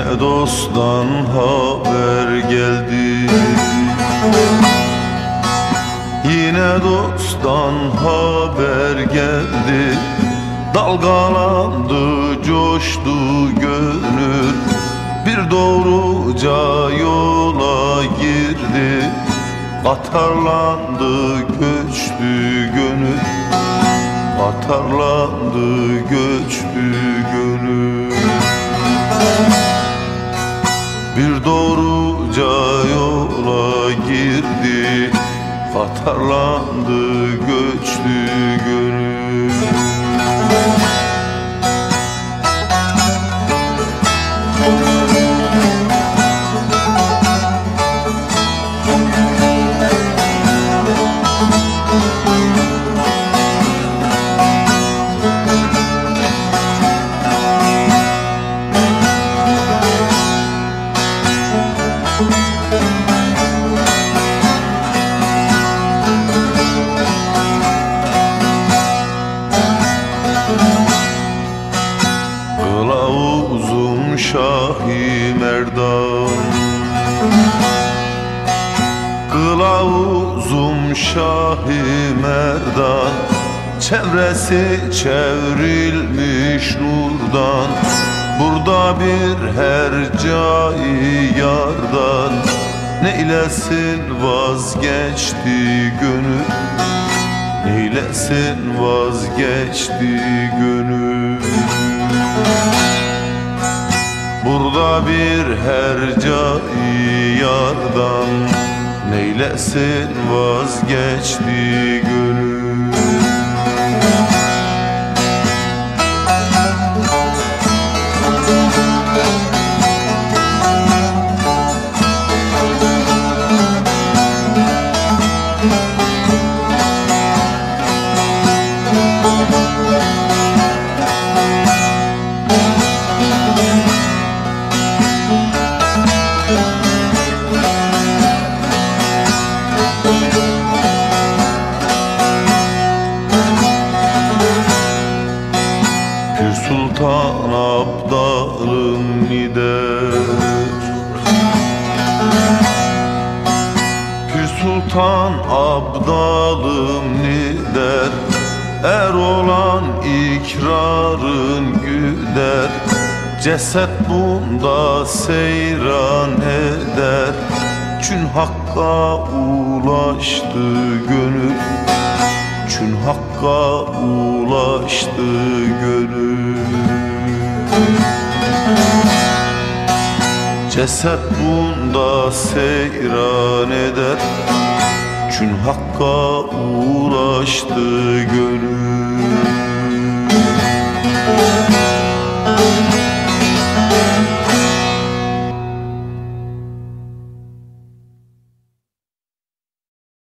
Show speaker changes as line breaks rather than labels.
Yine dosttan haber geldi. Yine dosttan haber geldi. Dalgalandı, coştu gönül. Bir doğruca yola girdi. Atarlandı, göçtü gönül. Atarlandı, göçtü girdi Atarlandı, göçtü gönül Şahi Merdan Kılavuzum Şahi Merdan Çevresi çevrilmiş nurdan. Burada bir hercai yardan. Neylesin vazgeçti gönül? Neylesin vazgeçti gönül Burada bir hercai yardan Neylesin vazgeçti gönül Sultan Abdalım nider Er olan ikrarın güder. Ceset bunda seyran eder Çün hakka ulaştı gönül. Çün hakka ulaştı gönül. Ceset bunda seyran eder. Çün hakka ulaştı gönül.